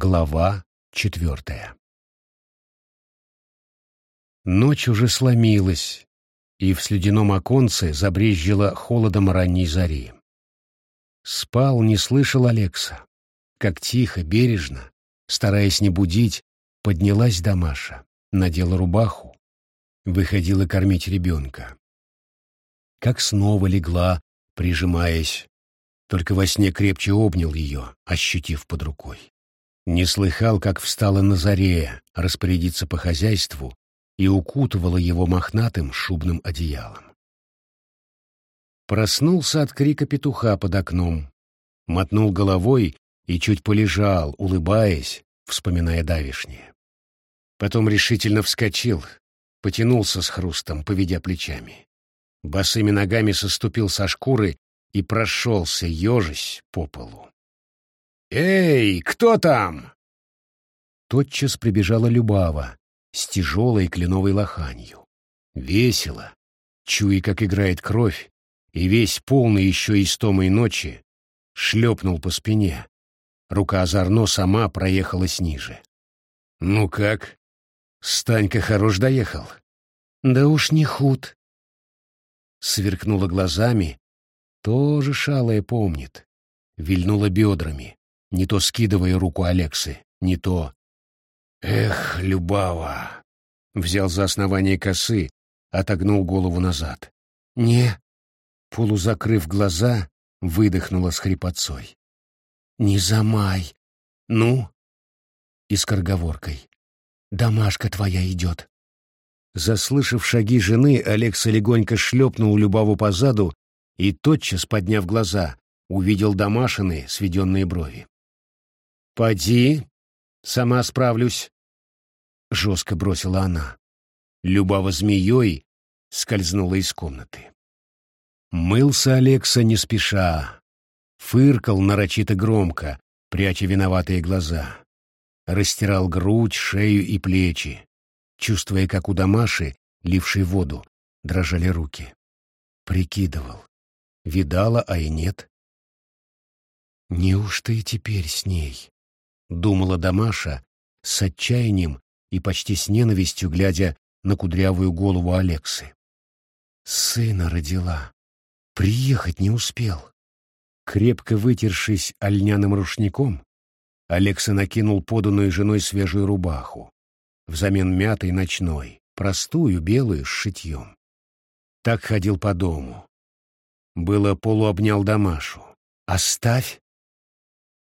Глава четвертая Ночь уже сломилась, и в слюдяном оконце забрезжило холодом ранней зари. Спал, не слышал Алекса. Как тихо, бережно, стараясь не будить, поднялась Дамаша, надела рубаху, выходила кормить ребенка. Как снова легла, прижимаясь, только во сне крепче обнял ее, ощутив под рукой. Не слыхал, как встала на заре распорядиться по хозяйству и укутывала его мохнатым шубным одеялом. Проснулся от крика петуха под окном, мотнул головой и чуть полежал, улыбаясь, вспоминая давишнее. Потом решительно вскочил, потянулся с хрустом, поведя плечами. Босыми ногами соступил со шкуры и прошелся, ежась, по полу. «Эй, кто там?» Тотчас прибежала Любава с тяжелой кленовой лоханью. Весело, чуя, как играет кровь, и весь полный еще истомой ночи, шлепнул по спине. Рука озорно сама проехалась ниже. «Ну как? Станька хорош доехал?» «Да уж не худ». Сверкнула глазами, тоже шалая помнит. Вильнула бедрами, не то скидывая руку Алексы, не то... «Эх, Любава!» Взял за основание косы, отогнул голову назад. «Не!» Полузакрыв глаза, выдохнула с хрипотцой. «Не замай! Ну?» И скороговоркой. «Домашка твоя идет!» Заслышав шаги жены, Алекса легонько шлепнул Любаву по заду и, тотчас подняв глаза, увидел Домашины сведенные брови. «Поди, сама справлюсь», — жестко бросила она. Любава змеей скользнула из комнаты. Мылся Алекса не спеша, фыркал нарочито громко, пряча виноватые глаза. Растирал грудь, шею и плечи, чувствуя, как у Дамаши, лившей воду, дрожали руки. Прикидывал. Видала, а и нет. «Неужто и теперь с ней?» — думала Дамаша с отчаянием и почти с ненавистью, глядя на кудрявую голову Алексы. «Сына родила. Приехать не успел». Крепко вытершись ольняным рушником, Алекса накинул поданную женой свежую рубаху, взамен мятой ночной, простую, белую, с шитьем. Так ходил по дому. Было полуобнял Дамашу. «Оставь!»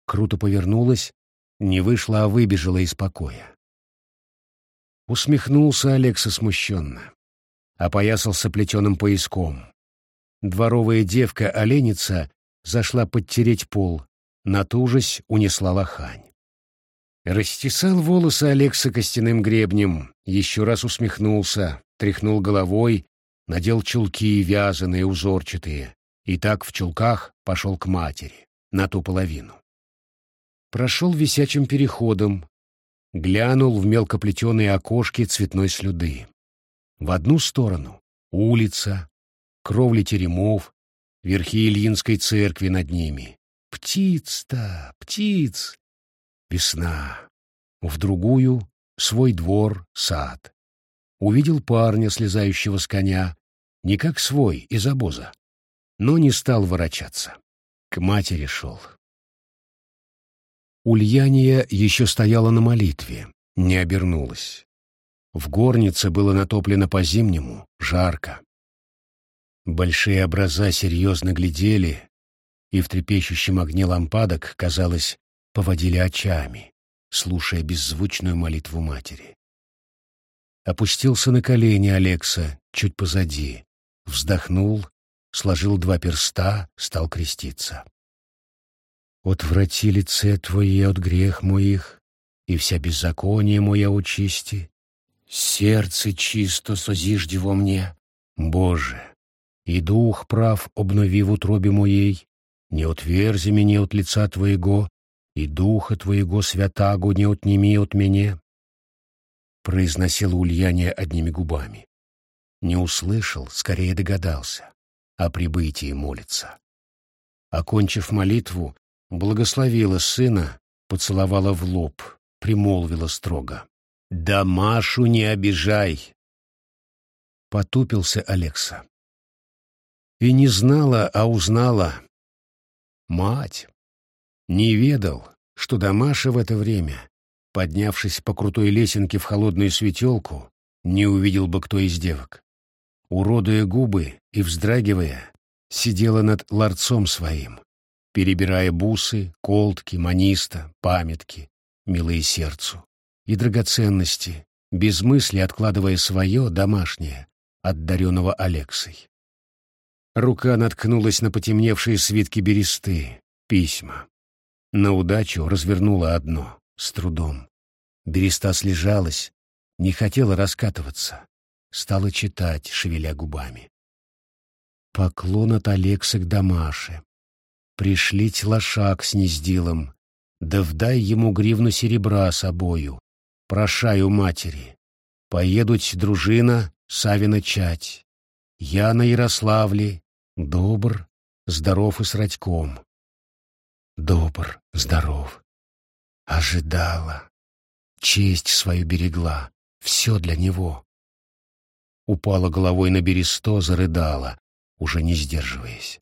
Круто повернулась, не вышла, а выбежала из покоя. Усмехнулся Алекса смущенно. Опоясался плетеным пояском. Дворовая девка-оленица зашла подтереть пол, натужась унесла лохань. Растесал волосы Алекса костяным гребнем, еще раз усмехнулся, тряхнул головой, надел чулки вязаные, узорчатые, и так в чулках пошел к матери, на ту половину прошел висячим переходом, глянул в мелкоплетеные окошки цветной слюды. В одну сторону — улица, кровли теремов, верхи Ильинской церкви над ними. Птиц-то, птиц! Весна. В другую — свой двор, сад. Увидел парня, слезающего с коня, не как свой, из обоза, но не стал ворочаться. К матери шел. Ульяния еще стояла на молитве, не обернулась. В горнице было натоплено по-зимнему, жарко. Большие образа серьезно глядели, и в трепещущем огне лампадок, казалось, поводили очами, слушая беззвучную молитву матери. Опустился на колени Алекса, чуть позади, вздохнул, сложил два перста, стал креститься. Отврати лице Твое от грех моих, и вся беззаконие моя очисти. Сердце чисто созижди во мне, Боже, и дух прав обнови в утробе моей, не отверзи меня от лица Твоего, и духа Твоего святаго не отними от меня. Произносил Ульяне одними губами. Не услышал, скорее догадался. О прибытии молится. Окончив молитву, благословила сына поцеловала в лоб, примолвила строго. «Да Машу не обижай!» Потупился Алекса. И не знала, а узнала. Мать. Не ведал, что Дамаша в это время, поднявшись по крутой лесенке в холодную светелку, не увидел бы кто из девок. Уродуя губы и вздрагивая, сидела над ларцом своим, перебирая бусы, колтки, маниста, памятки, милые сердцу, и драгоценности, без мысли откладывая свое домашнее, от даренного Алексой. Рука наткнулась на потемневшие свитки бересты, письма. На удачу развернула одно, с трудом. Береста слежалась, не хотела раскатываться. Стала читать, шевеля губами. Поклон от Алекса к Дамаше. Пришлить лошак с нездилом, да вдай ему гривну серебра собою. Прошаю матери. Поедут дружина Савина чать. Я на Ярославле, добр, здоров и с Радьком. Добр, здоров. Ожидала. Честь свою берегла. Все для него. Упала головой на бересто, зарыдала уже не сдерживаясь.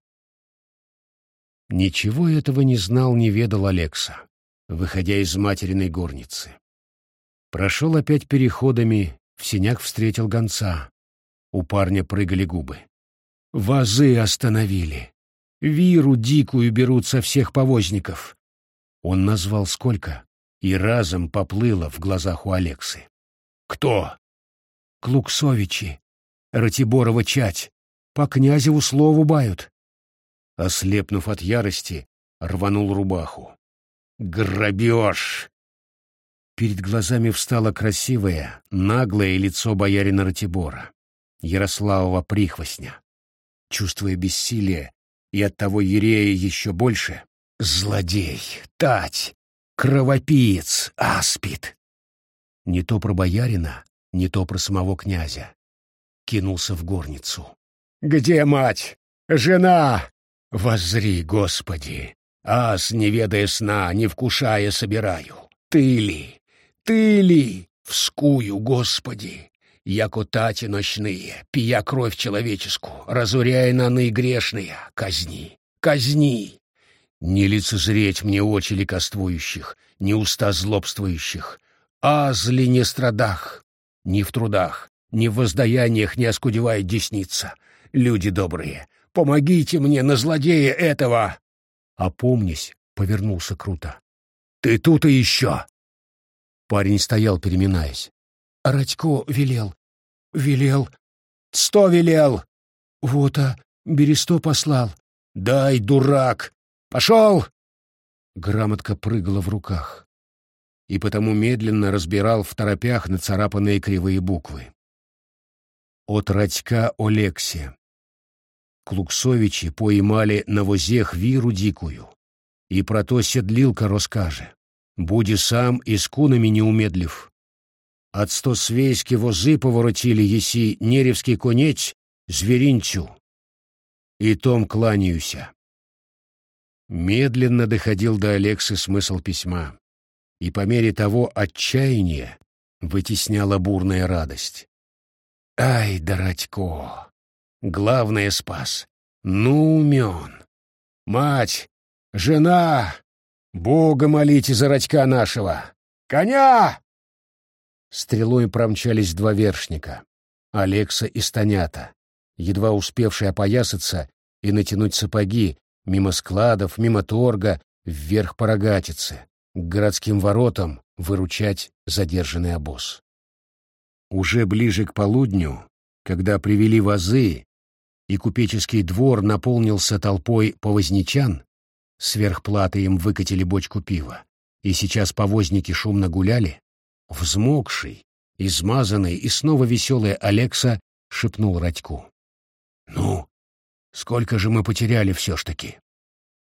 Ничего этого не знал, не ведал Алекса, выходя из материной горницы. Прошел опять переходами, в синях встретил гонца. У парня прыгали губы. Вазы остановили. Виру дикую берут со всех повозников. Он назвал сколько, и разом поплыло в глазах у Алексы. «Кто?» «Клуксовичи, Ратиборова чать, по князеву слову бают. Ослепнув от ярости, рванул рубаху. Грабеж! Перед глазами встало красивое, наглое лицо боярина Ратибора, Ярославова прихвостня. Чувствуя бессилие и оттого ерея еще больше, злодей, тать, кровопиец, аспид. Не то про боярина, не то про самого князя. Кинулся в горницу. Где мать? Жена? Воззри, Господи! Ас, не ведая сна, не вкушая, собираю. Ты ли? Ты ли? Вскую, Господи! Яко тати ночные, пия кровь человеческую, разуряя наны грешные, казни, казни! Не лицезреть мне очи ликоствующих, не уста злобствующих, азли не страдах, ни в трудах, ни в воздаяниях не оскудевает десница, люди добрые, помогите мне на злодея этого!» Опомнись, повернулся круто. «Ты тут и еще!» Парень стоял, переминаясь. «Радько велел. Велел. Сто велел!» «Вот, а, Бересто послал». «Дай, дурак! Пошел!» Грамотка прыгала в руках, и потому медленно разбирал в торопях нацарапанные кривые буквы. От Радька Олексе. Клуксовичи поймали на возех віру дикую, и про то седлилка розкаже. Буди сам и с кунами не умедлив. От сто свейски возы поворотили, еси неревский конец зверинчу. И том кланяюся. Медленно доходил до Алексы смысл письма, и по мере того отчаяния вытесняла бурная радость. Ай, Доротько! Главное спас. Ну, умен. Мать, жена, Бога молите за Радька нашего. Коня! Стрелой промчались два вершника, Алекса и Станята, едва успевшие опоясаться и натянуть сапоги мимо складов, мимо торга, вверх по рогатице, к городским воротам выручать задержанный обоз. Уже ближе к полудню, когда привели вазы, и купеческий двор наполнился толпой повозничан, сверхплаты им выкатили бочку пива, и сейчас повозники шумно гуляли, взмокший, измазанный и снова веселый Алекса шепнул Радьку. «Ну, сколько же мы потеряли все ж таки?»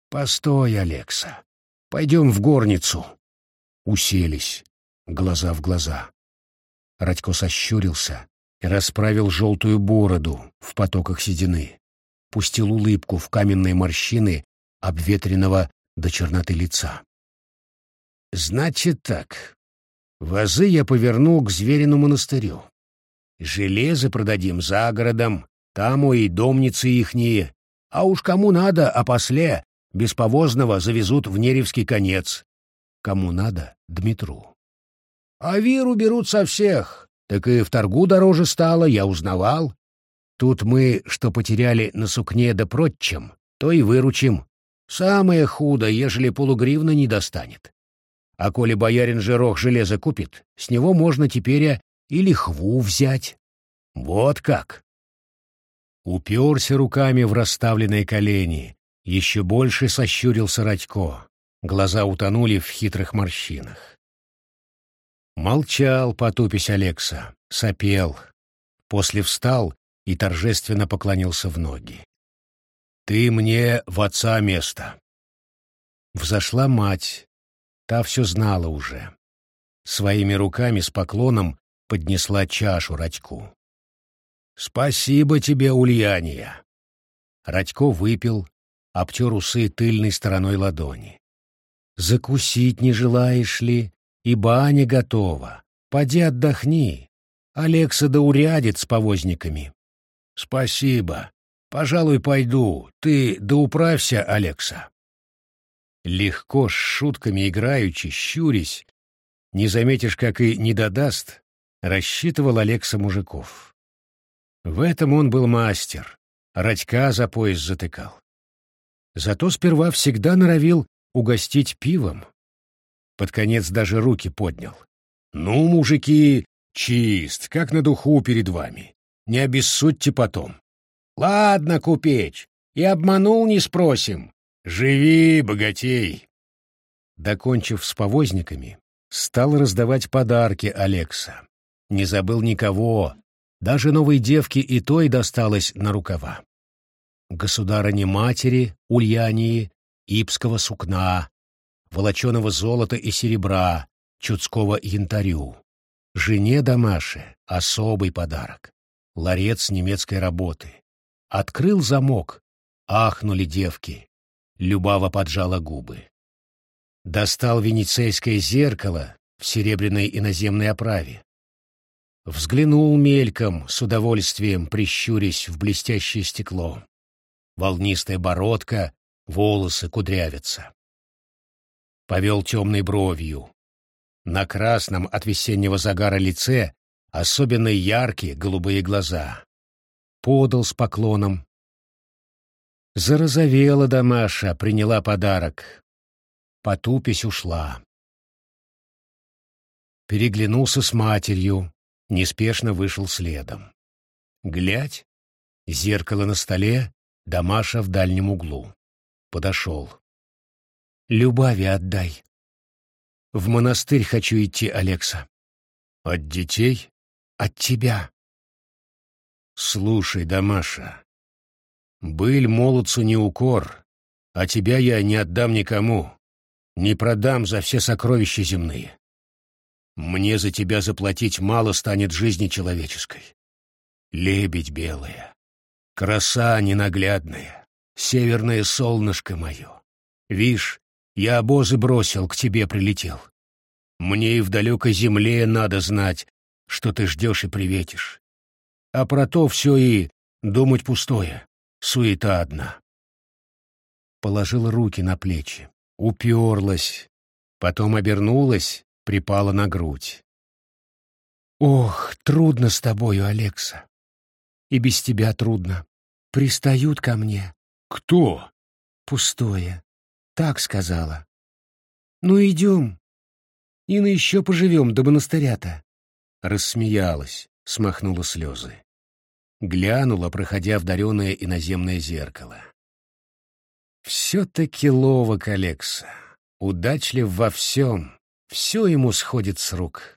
«Постой, Алекса, пойдем в горницу». Уселись, глаза в глаза. Радько сощурился и расправил желтую бороду в потоках седины, пустил улыбку в каменные морщины обветренного до черноты лица. Значит так. Вазы я повернул к Зверину монастырю. Железо продадим за городом, там и домницы ихние. А уж кому надо, а после без повозного завезут в Неревский конец. Кому надо — Дмитру. А виру берут со всех. Так и в торгу дороже стало, я узнавал. Тут мы, что потеряли на сукне да прочем, то и выручим. Самое худо, ежели полугривна не достанет. А коли боярин Жирох железо купит, с него можно теперь и лихву взять. Вот как. Уперся руками в расставленные колени, еще больше сощурился Радько. Глаза утонули в хитрых морщинах. Молчал, потупись Алекса, сопел. После встал и торжественно поклонился в ноги. «Ты мне в отца место». Взошла мать, та все знала уже. Своими руками с поклоном поднесла чашу Радьку. «Спасибо тебе, Ульяния!» Радько выпил, обтер усы тыльной стороной ладони. «Закусить не желаешь ли? И баня готова. Поди отдохни. Алекса да урядит с повозниками». «Спасибо. Пожалуй, пойду. Ты да управься, Алекса». Легко, с шутками играючи, щурясь, не заметишь, как и не додаст, рассчитывал Алекса мужиков. В этом он был мастер, радька за пояс затыкал. Зато сперва всегда норовил угостить пивом. Под конец даже руки поднял. «Ну, мужики, чист, как на духу перед вами. Не обессудьте потом». «Ладно, купеч, и обманул не спросим. Живи, богатей!» Докончив с повозниками, стал раздавать подарки Алекса. Не забыл никого, даже новой девке и той досталось на рукава. Государыне-матери, Ульянии, ипского сукна, волоченого золота и серебра, чудского янтарю. Жене Дамаше особый подарок. Ларец немецкой работы. Открыл замок, ахнули девки. Любава поджала губы. Достал венецейское зеркало в серебряной иноземной оправе. Взглянул мельком, с удовольствием прищурясь в блестящее стекло. Волнистая бородка, волосы кудрявятся. Повел темной бровью. На красном от весеннего загара лице особенно яркие голубые глаза. Подал с поклоном. Зарозовела Дамаша, приняла подарок. Потупись ушла. Переглянулся с матерью, неспешно вышел следом. Глядь, зеркало на столе, Дамаша в дальнем углу. Подошел. «Любави отдай. В монастырь хочу идти, Алекса». «От детей?» «От тебя». «Слушай, Дамаша, быль молодцу не укор, а тебя я не отдам никому, не продам за все сокровища земные. Мне за тебя заплатить мало станет жизни человеческой. Лебедь белая, краса ненаглядная, северное солнышко мое. Вишь, я обозы бросил, к тебе прилетел. Мне и в далекой земле надо знать, что ты ждешь и приветишь. А про то все и думать пустое, суета одна. Положила руки на плечи, уперлась, потом обернулась, припала на грудь. «Ох, трудно с тобою, Алекса. И без тебя трудно. Пристают ко мне». «Кто?» «Пустое. Так сказала». «Ну, идем. И на еще поживем до монастыря-то». Рассмеялась, смахнула слезы. Глянула, проходя в дареное иноземное зеркало. Все-таки ловок Алекса. Удачлив во всем. Все ему сходит с рук.